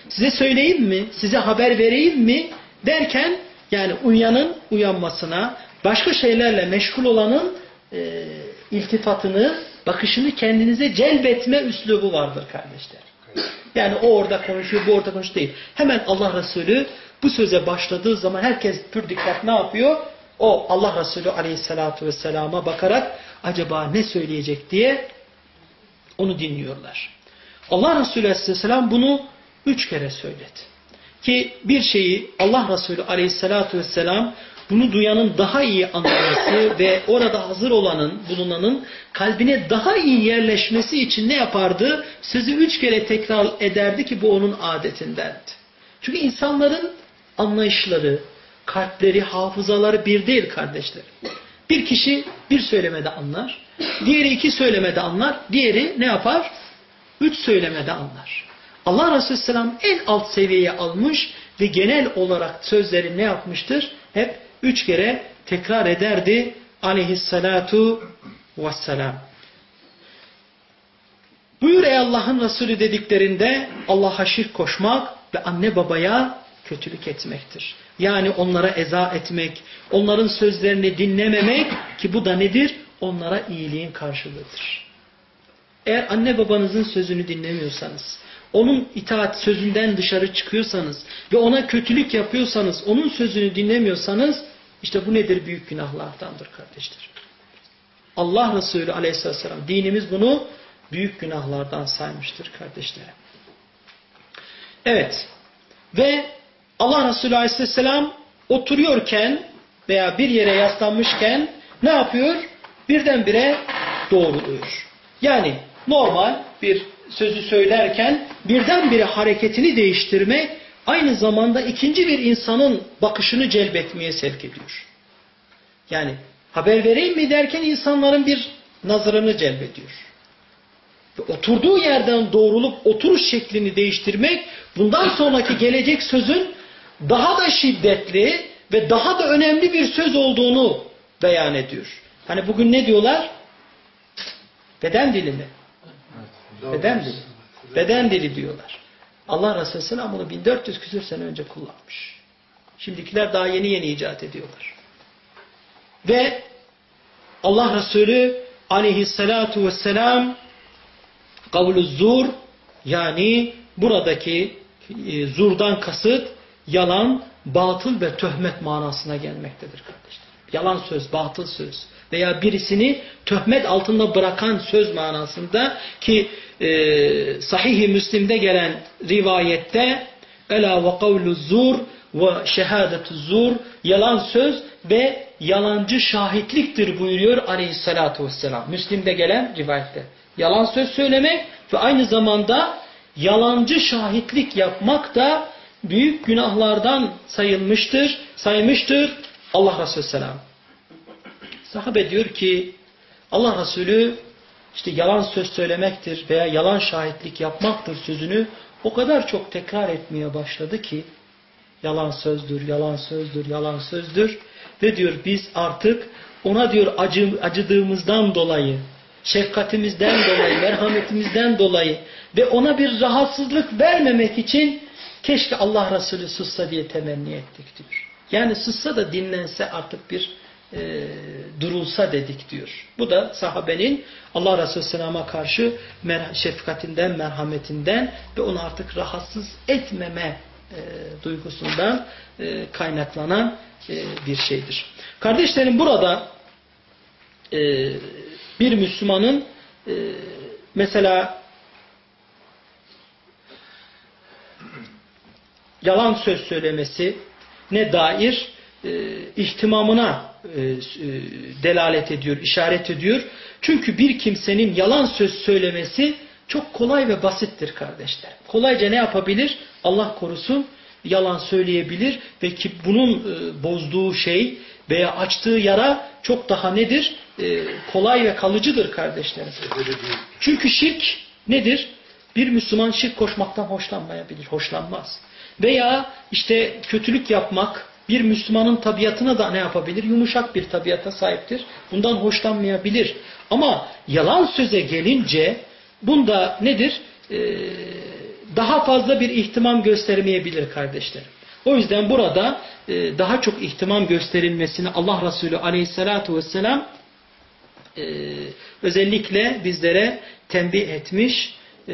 Size söyleyeyim mi? Size haber vereyim mi? Derken yani uyanın uyanmasına, başka şeylerle meşgul olanın e, iltifatını, bakışını kendinize celbetme üslubu vardır kardeşler. Yani o orada konuşuyor, bu orada konuşuyor değil. Hemen Allah Resulü bu söze başladığı zaman herkes pür dikkat ne yapıyor? O Allah Resulü aleyhissalatu vesselama bakarak acaba ne söyleyecek diye onu dinliyorlar. Allah Resulü aleyhisselam bunu üç kere söyledi. Ki bir şeyi Allah Resulü aleyhissalatu vesselam bunu duyanın daha iyi anlaması [COUGHS] ve orada hazır olanın, bulunanın kalbine daha iyi yerleşmesi için ne yapardı? Sözü üç kere tekrar ederdi ki bu onun adetindendi. Çünkü insanların anlayışları, kalpleri, hafızaları bir değil kardeşlerim. Bir kişi bir söylemede anlar, diğeri iki söylemede anlar, diğeri ne yapar? Üç söylemede anlar. Allah Resulü Selam en alt seviyeye almış ve genel olarak sözleri ne yapmıştır? Hep üç kere tekrar ederdi aleyhissalatu vesselam. Buyur ey Allah'ın Resulü dediklerinde Allah'a şirk koşmak ve anne babaya kötülük etmektir. Yani onlara eza etmek, onların sözlerini dinlememek ki bu da nedir? Onlara iyiliğin karşılığıdır. Eğer anne babanızın sözünü dinlemiyorsanız, onun itaat sözünden dışarı çıkıyorsanız ve ona kötülük yapıyorsanız, onun sözünü dinlemiyorsanız işte bu nedir? Büyük günahlardandır kardeşler. Allah Resulü aleyhisselam dinimiz bunu büyük günahlardan saymıştır kardeşlerim. Evet ve Allah Resulü aleyhisselam oturuyorken veya bir yere yaslanmışken ne yapıyor? Birdenbire doğruluyor. Yani normal bir sözü söylerken birdenbire hareketini değiştirmek aynı zamanda ikinci bir insanın bakışını celbetmeye sevk ediyor. Yani haber vereyim mi derken insanların bir nazarını celbediyor. Ve oturduğu yerden doğrulup oturuş şeklini değiştirmek bundan sonraki gelecek sözün daha da şiddetli ve daha da önemli bir söz olduğunu beyan ediyor. Hani bugün ne diyorlar? Beden dili mi? Beden dili. Beden dili diyorlar. Allah Resulü Selam bunu 1400 küsür sene önce kullanmış. Şimdikiler daha yeni yeni icat ediyorlar. Ve Allah Resulü aleyhissalatu vesselam kavlu zur yani buradaki e, zurdan kasıt yalan, batıl ve töhmet manasına gelmektedir kardeşler. Yalan söz, batıl söz veya birisini töhmet altında bırakan söz manasında ki e, sahih-i Müslim'de gelen rivayette ela ve kavlu zur ve şehadetu zur yalan söz ve yalancı şahitliktir buyuruyor aleyhissalatu vesselam. Müslim'de gelen rivayette. Yalan söz söylemek ve aynı zamanda yalancı şahitlik yapmak da büyük günahlardan sayılmıştır, saymıştır Allah Resulü Selam. Sahabe diyor ki Allah Resulü işte yalan söz söylemektir veya yalan şahitlik yapmaktır sözünü o kadar çok tekrar etmeye başladı ki yalan sözdür, yalan sözdür, yalan sözdür ve diyor biz artık ona diyor acı, acıdığımızdan dolayı, şefkatimizden dolayı, merhametimizden dolayı ve ona bir rahatsızlık vermemek için keşke Allah Resulü sussa diye temenni ettik diyor. Yani sussa da dinlense artık bir e, durulsa dedik diyor. Bu da sahabenin Allah Resulü Selam'a karşı mer şefkatinden, merhametinden ve onu artık rahatsız etmeme e, duygusundan e, kaynaklanan e, bir şeydir. Kardeşlerim burada e, bir Müslümanın e, mesela yalan söz söylemesi ne dair e, ihtimamına e, e, delalet ediyor, işaret ediyor. Çünkü bir kimsenin yalan söz söylemesi çok kolay ve basittir kardeşler. Kolayca ne yapabilir? Allah korusun yalan söyleyebilir ve ki bunun e, bozduğu şey veya açtığı yara çok daha nedir? E, kolay ve kalıcıdır kardeşlerim. Çünkü şirk nedir? Bir Müslüman şirk koşmaktan hoşlanmayabilir, hoşlanmaz. Veya işte kötülük yapmak bir Müslümanın tabiatına da ne yapabilir? Yumuşak bir tabiata sahiptir. Bundan hoşlanmayabilir. Ama yalan söze gelince bunda nedir? Ee, daha fazla bir ihtimam göstermeyebilir kardeşlerim. O yüzden burada e, daha çok ihtimam gösterilmesini Allah Resulü aleyhissalatu vesselam e, özellikle bizlere tembih etmiş e,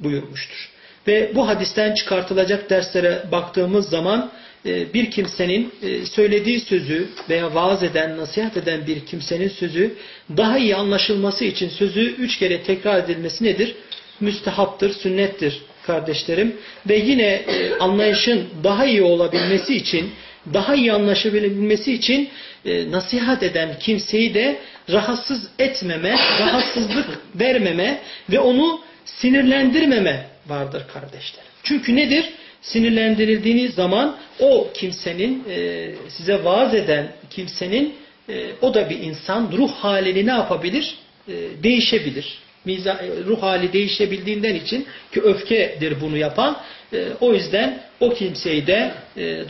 buyurmuştur. Ve bu hadisten çıkartılacak derslere baktığımız zaman bir kimsenin e, söylediği sözü veya vaaz eden, nasihat eden bir kimsenin sözü daha iyi anlaşılması için sözü üç kere tekrar edilmesi nedir? Müstehaptır, sünnettir kardeşlerim. Ve yine e, anlayışın daha iyi olabilmesi için, daha iyi anlaşabilmesi için nasihat eden kimseyi de rahatsız etmeme, rahatsızlık vermeme ve onu sinirlendirmeme vardır kardeşlerim. Çünkü nedir? Sinirlendirildiğiniz zaman o kimsenin, e, size vaaz eden kimsenin, e, o da bir insan, ruh halini ne yapabilir? E, değişebilir. Ruh hali değişebildiğinden için ki öfkedir bunu yapan, o yüzden o kimseyi de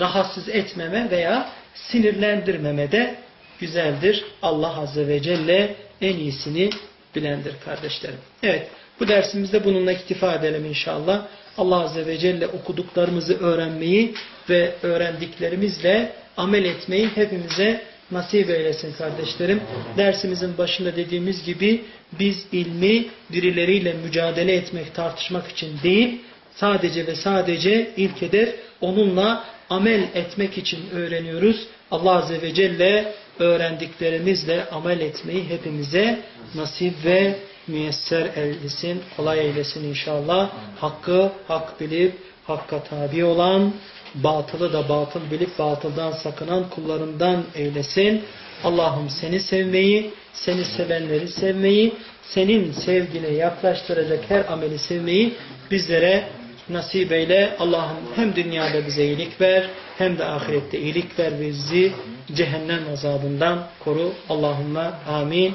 rahatsız etmeme veya sinirlendirmeme de güzeldir. Allah Azze ve Celle en iyisini bilendir kardeşlerim. Evet. Bu dersimizde bununla iktifa edelim inşallah. Allah Azze ve Celle okuduklarımızı öğrenmeyi ve öğrendiklerimizle amel etmeyi hepimize nasip eylesin kardeşlerim. Dersimizin başında dediğimiz gibi biz ilmi birileriyle mücadele etmek, tartışmak için değil, sadece ve sadece ilk hedef onunla amel etmek için öğreniyoruz. Allah Azze ve Celle öğrendiklerimizle amel etmeyi hepimize nasip ve müyesser eylesin, kolay eylesin inşallah. Hakkı hak bilip hakka tabi olan, batılı da batıl bilip batıldan sakınan kullarından eylesin. Allah'ım seni sevmeyi, seni sevenleri sevmeyi, senin sevgine yaklaştıracak her ameli sevmeyi bizlere nasip eyle. Allah'ım hem dünyada bize iyilik ver, hem de ahirette iyilik ver ve bizi cehennem azabından koru. Allahümme amin.